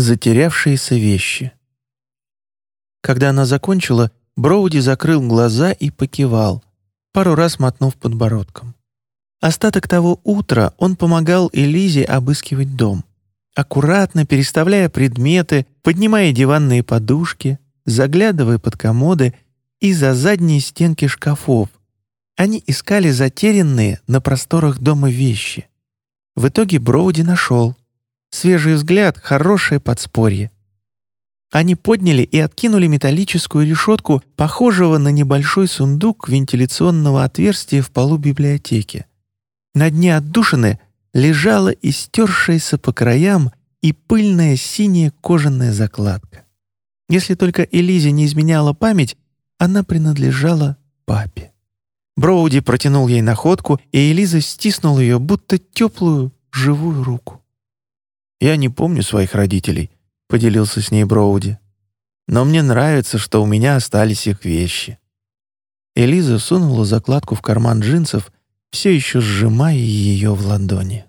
Затерявшиеся вещи. Когда она закончила, Броуди закрыл глаза и покивал, пару раз мотнув подбородком. Остаток того утра он помогал Элизе обыскивать дом, аккуратно переставляя предметы, поднимая диванные подушки, заглядывая под комоды и за задние стенки шкафов. Они искали затерянные на просторах дома вещи. В итоге Броуди нашел. Свежий взгляд — хорошее подспорье. Они подняли и откинули металлическую решетку, похожего на небольшой сундук вентиляционного отверстия в полу библиотеки. На дне отдушины лежала истершаяся по краям и пыльная синяя кожаная закладка. Если только Элизе не изменяла память, она принадлежала папе. Броуди протянул ей находку, и Элиза стиснула ее, будто теплую, живую руку. «Я не помню своих родителей», — поделился с ней Броуди. «Но мне нравится, что у меня остались их вещи». Элиза сунула закладку в карман джинсов, все еще сжимая ее в ладони.